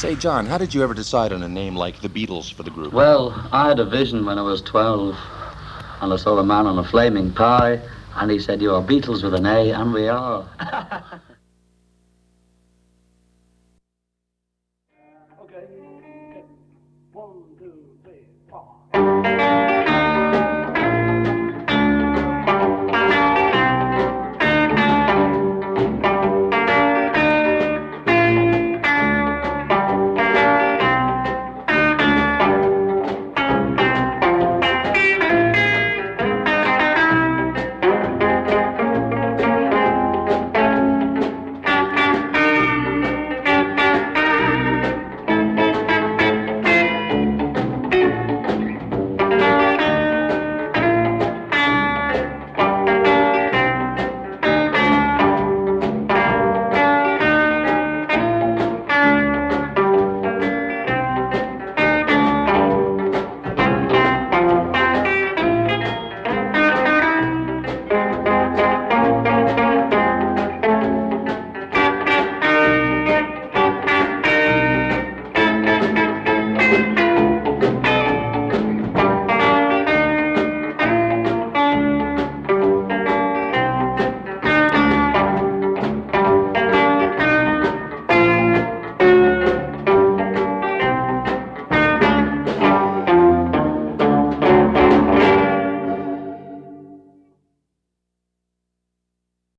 Say, John, how did you ever decide on a name like the Beatles for the group? Well, I had a vision when I was 12, and I saw a man on a flaming pie, and he said, You are Beatles with an A, and we are. okay. One, two, three, four.